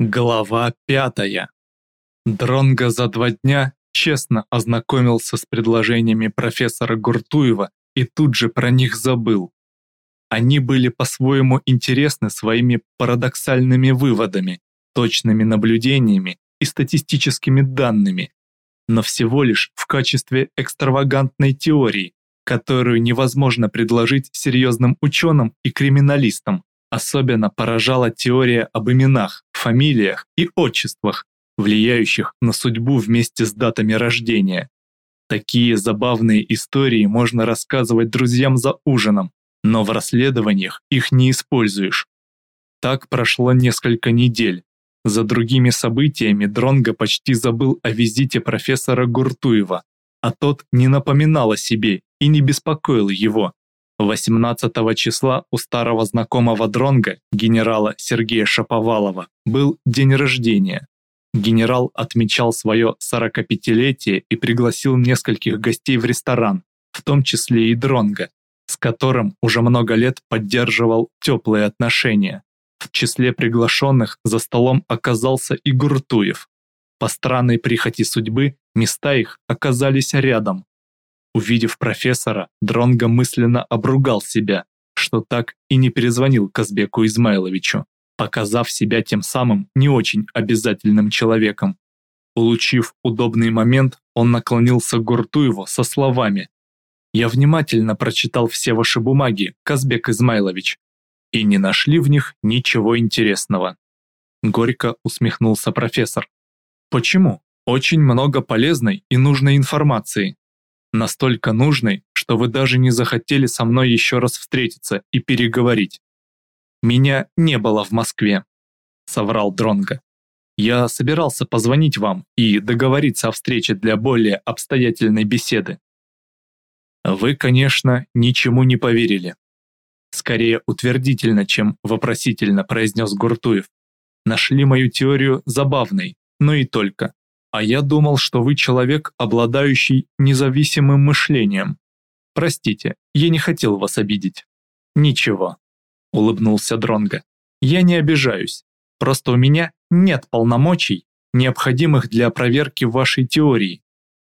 Глава пятая. Дронго за два дня честно ознакомился с предложениями профессора Гуртуева и тут же про них забыл. Они были по-своему интересны своими парадоксальными выводами, точными наблюдениями и статистическими данными, но всего лишь в качестве экстравагантной теории, которую невозможно предложить серьезным ученым и криминалистам. Особенно поражала теория об именах, фамилиях и отчествах, влияющих на судьбу вместе с датами рождения. Такие забавные истории можно рассказывать друзьям за ужином, но в расследованиях их не используешь. Так прошло несколько недель. За другими событиями Дронго почти забыл о визите профессора Гуртуева, а тот не напоминал о себе и не беспокоил его. 18 числа у старого знакомого Дронга, генерала Сергея Шаповалова, был день рождения. Генерал отмечал свое 45-летие и пригласил нескольких гостей в ресторан, в том числе и Дронга, с которым уже много лет поддерживал теплые отношения. В числе приглашенных за столом оказался и Гуртуев. По странной прихоти судьбы места их оказались рядом, Увидев профессора, Дронго мысленно обругал себя, что так и не перезвонил Казбеку Измайловичу, показав себя тем самым не очень обязательным человеком. Улучив удобный момент, он наклонился к Гуртуеву со словами «Я внимательно прочитал все ваши бумаги, Казбек Измайлович, и не нашли в них ничего интересного». Горько усмехнулся профессор. «Почему? Очень много полезной и нужной информации настолько нужной, что вы даже не захотели со мной еще раз встретиться и переговорить. Меня не было в Москве, соврал Дронга. Я собирался позвонить вам и договориться о встрече для более обстоятельной беседы. Вы, конечно, ничему не поверили. Скорее утвердительно, чем вопросительно произнес Гуртуев. Нашли мою теорию забавной, но и только. А я думал, что вы человек, обладающий независимым мышлением. Простите, я не хотел вас обидеть. Ничего, улыбнулся Дронга. Я не обижаюсь. Просто у меня нет полномочий, необходимых для проверки вашей теории.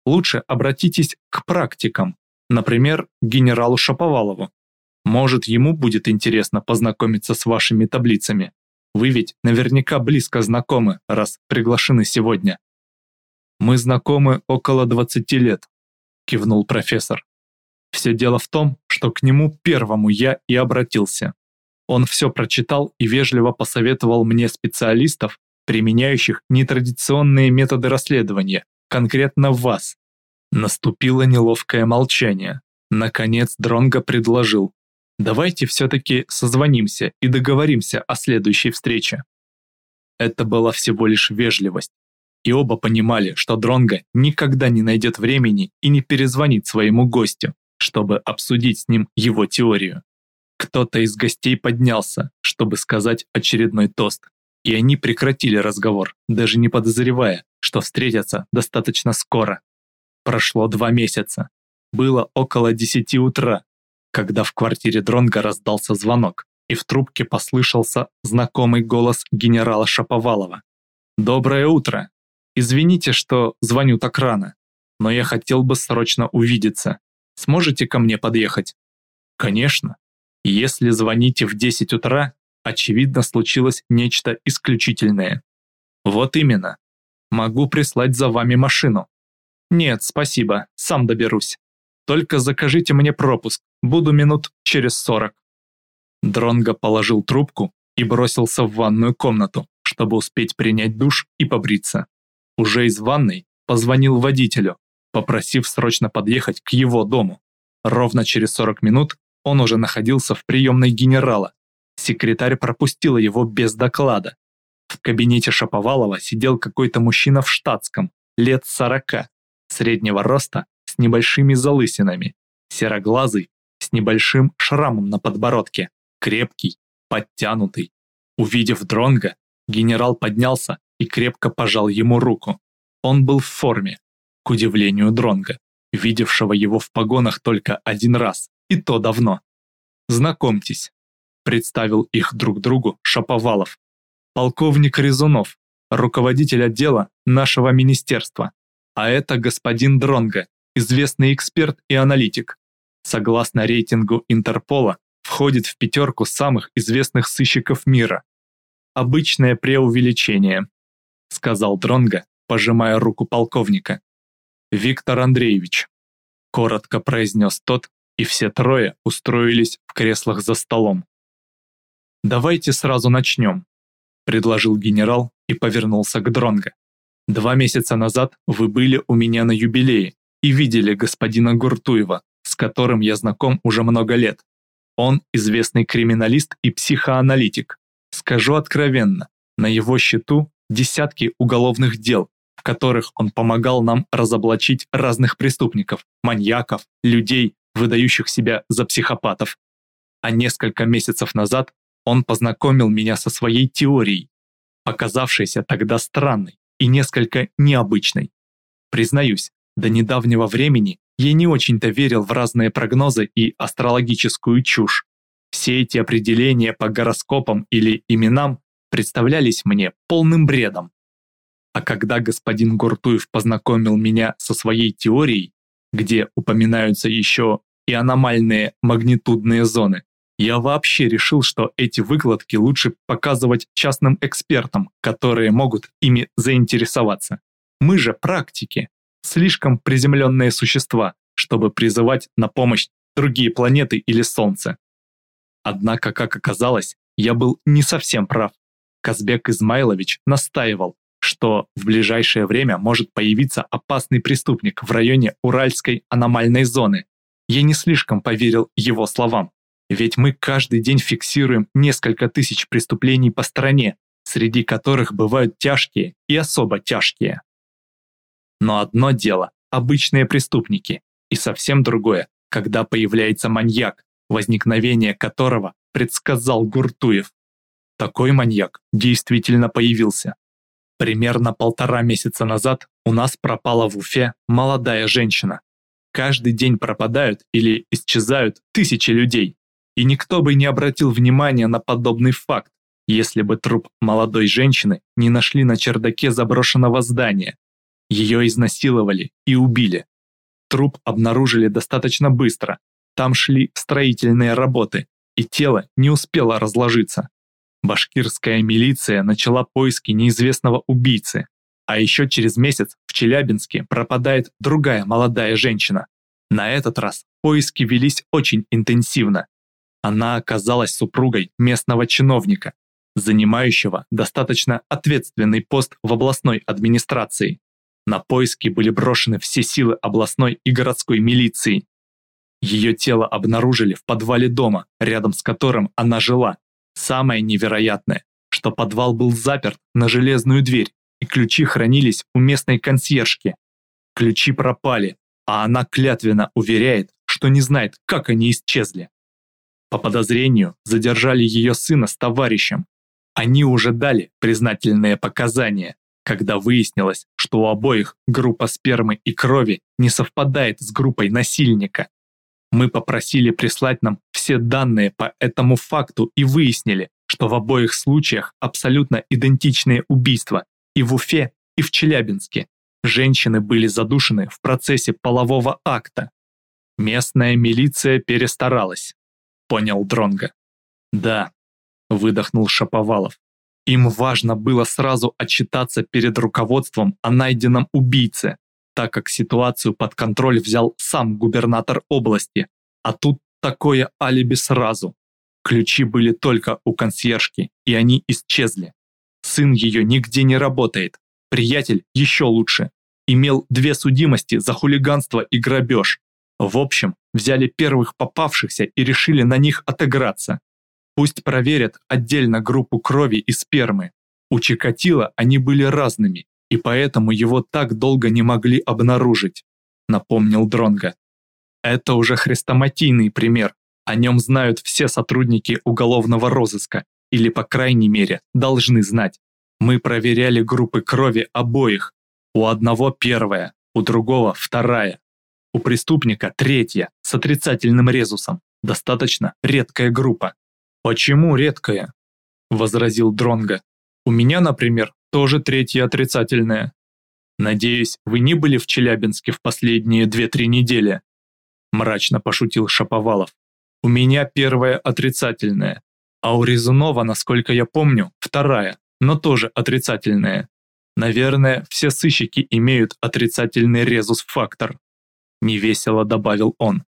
Лучше обратитесь к практикам, например, к генералу Шаповалову. Может, ему будет интересно познакомиться с вашими таблицами. Вы ведь наверняка близко знакомы, раз приглашены сегодня. «Мы знакомы около 20 лет», – кивнул профессор. «Все дело в том, что к нему первому я и обратился. Он все прочитал и вежливо посоветовал мне специалистов, применяющих нетрадиционные методы расследования, конкретно вас». Наступило неловкое молчание. Наконец Дронго предложил. «Давайте все-таки созвонимся и договоримся о следующей встрече». Это была всего лишь вежливость и оба понимали, что Дронго никогда не найдет времени и не перезвонит своему гостю, чтобы обсудить с ним его теорию. Кто-то из гостей поднялся, чтобы сказать очередной тост, и они прекратили разговор, даже не подозревая, что встретятся достаточно скоро. Прошло два месяца. Было около десяти утра, когда в квартире Дронга раздался звонок, и в трубке послышался знакомый голос генерала Шаповалова. «Доброе утро! Извините, что звоню так рано, но я хотел бы срочно увидеться. Сможете ко мне подъехать? Конечно. Если звоните в 10 утра, очевидно случилось нечто исключительное. Вот именно. Могу прислать за вами машину. Нет, спасибо, сам доберусь. Только закажите мне пропуск, буду минут через 40. Дронго положил трубку и бросился в ванную комнату, чтобы успеть принять душ и побриться уже из ванной позвонил водителю, попросив срочно подъехать к его дому. Ровно через 40 минут он уже находился в приемной генерала. Секретарь пропустила его без доклада. В кабинете Шаповалова сидел какой-то мужчина в штатском, лет 40, среднего роста, с небольшими залысинами, сероглазый, с небольшим шрамом на подбородке, крепкий, подтянутый. Увидев Дронга, генерал поднялся и крепко пожал ему руку. Он был в форме, к удивлению Дронга, видевшего его в погонах только один раз, и то давно. «Знакомьтесь», — представил их друг другу Шаповалов. полковник Резунов, руководитель отдела нашего министерства. А это господин Дронга, известный эксперт и аналитик. Согласно рейтингу Интерпола, входит в пятерку самых известных сыщиков мира. Обычное преувеличение, сказал Дронга, пожимая руку полковника. Виктор Андреевич, коротко произнес тот, и все трое устроились в креслах за столом. «Давайте сразу начнем», – предложил генерал и повернулся к Дронго. «Два месяца назад вы были у меня на юбилее и видели господина Гуртуева, с которым я знаком уже много лет. Он известный криминалист и психоаналитик. Скажу откровенно, на его счету десятки уголовных дел, в которых он помогал нам разоблачить разных преступников, маньяков, людей, выдающих себя за психопатов. А несколько месяцев назад он познакомил меня со своей теорией, оказавшейся тогда странной и несколько необычной. Признаюсь, до недавнего времени я не очень-то верил в разные прогнозы и астрологическую чушь. Все эти определения по гороскопам или именам представлялись мне полным бредом. А когда господин Гуртуев познакомил меня со своей теорией, где упоминаются еще и аномальные магнитудные зоны, я вообще решил, что эти выкладки лучше показывать частным экспертам, которые могут ими заинтересоваться. Мы же практики, слишком приземленные существа, чтобы призывать на помощь другие планеты или Солнце. Однако, как оказалось, я был не совсем прав. Казбек Измайлович настаивал, что в ближайшее время может появиться опасный преступник в районе Уральской аномальной зоны. Я не слишком поверил его словам, ведь мы каждый день фиксируем несколько тысяч преступлений по стране, среди которых бывают тяжкие и особо тяжкие. Но одно дело – обычные преступники, и совсем другое, когда появляется маньяк, возникновение которого предсказал Гуртуев. Такой маньяк действительно появился. Примерно полтора месяца назад у нас пропала в Уфе молодая женщина. Каждый день пропадают или исчезают тысячи людей. И никто бы не обратил внимания на подобный факт, если бы труп молодой женщины не нашли на чердаке заброшенного здания. Ее изнасиловали и убили. Труп обнаружили достаточно быстро. Там шли строительные работы, и тело не успело разложиться. Башкирская милиция начала поиски неизвестного убийцы. А еще через месяц в Челябинске пропадает другая молодая женщина. На этот раз поиски велись очень интенсивно. Она оказалась супругой местного чиновника, занимающего достаточно ответственный пост в областной администрации. На поиски были брошены все силы областной и городской милиции. Ее тело обнаружили в подвале дома, рядом с которым она жила. Самое невероятное, что подвал был заперт на железную дверь, и ключи хранились у местной консьержки. Ключи пропали, а она клятвенно уверяет, что не знает, как они исчезли. По подозрению, задержали ее сына с товарищем. Они уже дали признательные показания, когда выяснилось, что у обоих группа спермы и крови не совпадает с группой насильника. Мы попросили прислать нам все данные по этому факту и выяснили, что в обоих случаях абсолютно идентичные убийства и в Уфе, и в Челябинске. Женщины были задушены в процессе полового акта. Местная милиция перестаралась, понял Дронга. Да, выдохнул Шаповалов. Им важно было сразу отчитаться перед руководством о найденном убийце, так как ситуацию под контроль взял сам губернатор области, а тут такое алиби сразу. Ключи были только у консьержки, и они исчезли. Сын ее нигде не работает. Приятель еще лучше. Имел две судимости за хулиганство и грабеж. В общем, взяли первых попавшихся и решили на них отыграться. Пусть проверят отдельно группу крови и спермы. У Чикатила они были разными, и поэтому его так долго не могли обнаружить, напомнил Дронга. Это уже хрестоматийный пример. О нем знают все сотрудники уголовного розыска, или по крайней мере должны знать. Мы проверяли группы крови обоих. У одного первая, у другого вторая. У преступника третья, с отрицательным резусом. Достаточно редкая группа. Почему редкая? возразил Дронга. У меня, например, тоже третье отрицательное. Надеюсь, вы не были в Челябинске в последние 2-3 недели? Мрачно пошутил Шаповалов. У меня первое отрицательное, а у Резунова, насколько я помню, вторая, но тоже отрицательная. Наверное, все сыщики имеют отрицательный резус-фактор. Невесело добавил он.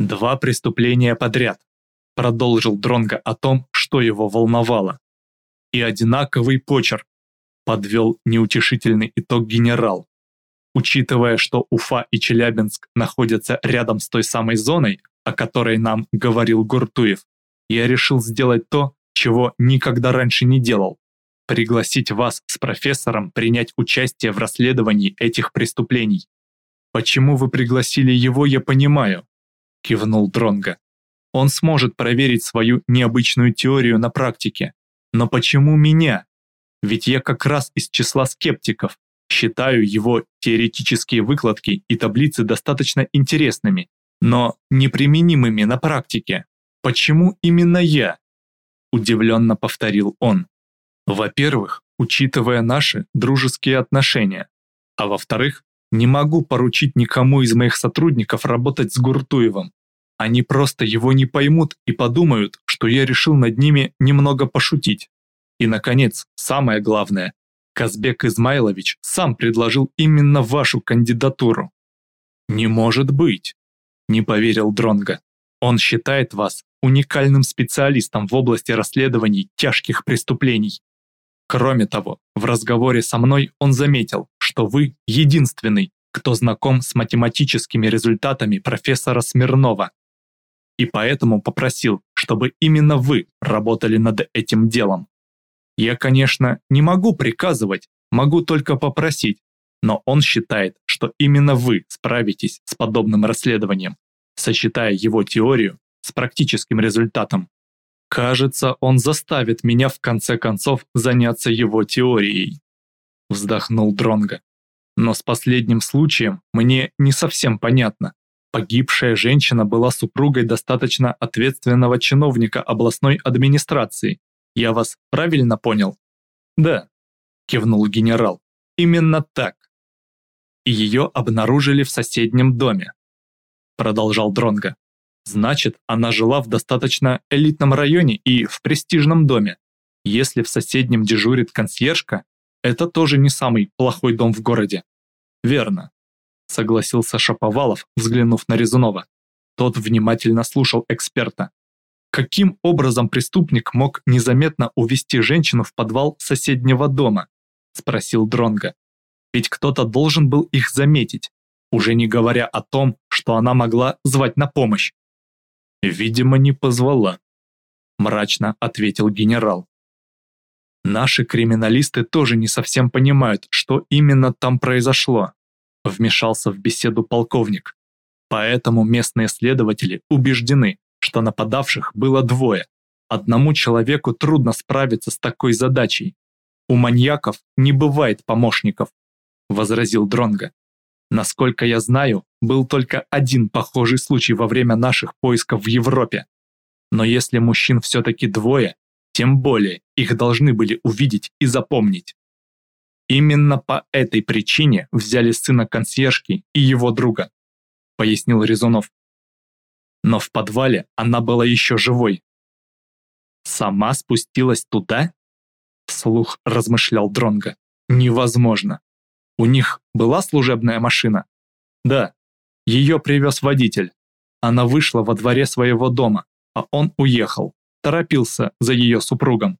Два преступления подряд. Продолжил Дронга о том, что его волновало. И одинаковый почерк. Подвел неутешительный итог генерал. Учитывая, что Уфа и Челябинск находятся рядом с той самой зоной, о которой нам говорил Гуртуев, я решил сделать то, чего никогда раньше не делал пригласить вас с профессором принять участие в расследовании этих преступлений. Почему вы пригласили его, я понимаю, кивнул Дронга. Он сможет проверить свою необычную теорию на практике. Но почему меня? Ведь я как раз из числа скептиков. Считаю его теоретические выкладки и таблицы достаточно интересными, но неприменимыми на практике. Почему именно я? Удивленно повторил он. Во-первых, учитывая наши дружеские отношения, а во-вторых, не могу поручить никому из моих сотрудников работать с Гуртуевым. Они просто его не поймут и подумают, что я решил над ними немного пошутить. И, наконец, самое главное, Казбек Измайлович сам предложил именно вашу кандидатуру. «Не может быть!» – не поверил Дронга. «Он считает вас уникальным специалистом в области расследований тяжких преступлений. Кроме того, в разговоре со мной он заметил, что вы единственный, кто знаком с математическими результатами профессора Смирнова. И поэтому попросил, чтобы именно вы работали над этим делом. Я, конечно, не могу приказывать, могу только попросить, но он считает, что именно вы справитесь с подобным расследованием, сочетая его теорию с практическим результатом. Кажется, он заставит меня в конце концов заняться его теорией. Вздохнул Дронга. Но с последним случаем мне не совсем понятно. Погибшая женщина была супругой достаточно ответственного чиновника областной администрации. Я вас правильно понял? Да, кивнул генерал. Именно так. И ее обнаружили в соседнем доме. Продолжал Дронга. Значит, она жила в достаточно элитном районе и в престижном доме. Если в соседнем дежурит консьержка, это тоже не самый плохой дом в городе. Верно, согласился Шаповалов, взглянув на Резунова. Тот внимательно слушал эксперта. Каким образом преступник мог незаметно увести женщину в подвал соседнего дома? спросил Дронга. Ведь кто-то должен был их заметить, уже не говоря о том, что она могла звать на помощь. «Видимо, не позвала», – мрачно ответил генерал. «Наши криминалисты тоже не совсем понимают, что именно там произошло», – вмешался в беседу полковник. «Поэтому местные следователи убеждены, что нападавших было двое. Одному человеку трудно справиться с такой задачей. У маньяков не бывает помощников», – возразил Дронга. Насколько я знаю, был только один похожий случай во время наших поисков в Европе. Но если мужчин все-таки двое, тем более их должны были увидеть и запомнить. Именно по этой причине взяли сына консьержки и его друга, пояснил Резунов. Но в подвале она была еще живой. Сама спустилась туда? Вслух размышлял Дронга. Невозможно. У них была служебная машина? Да. Ее привез водитель. Она вышла во дворе своего дома, а он уехал, торопился за ее супругом.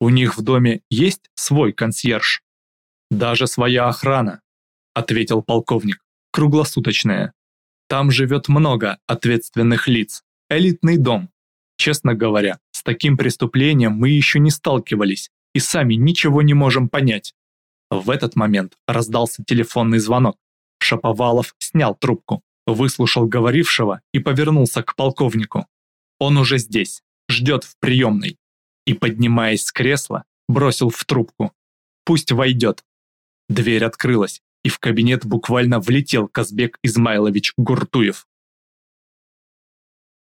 У них в доме есть свой консьерж? Даже своя охрана, ответил полковник, круглосуточная. Там живет много ответственных лиц, элитный дом. Честно говоря, с таким преступлением мы еще не сталкивались и сами ничего не можем понять. В этот момент раздался телефонный звонок. Шаповалов снял трубку, выслушал говорившего и повернулся к полковнику. Он уже здесь, ждет в приемной. И, поднимаясь с кресла, бросил в трубку. Пусть войдет. Дверь открылась, и в кабинет буквально влетел Казбек Измайлович Гуртуев.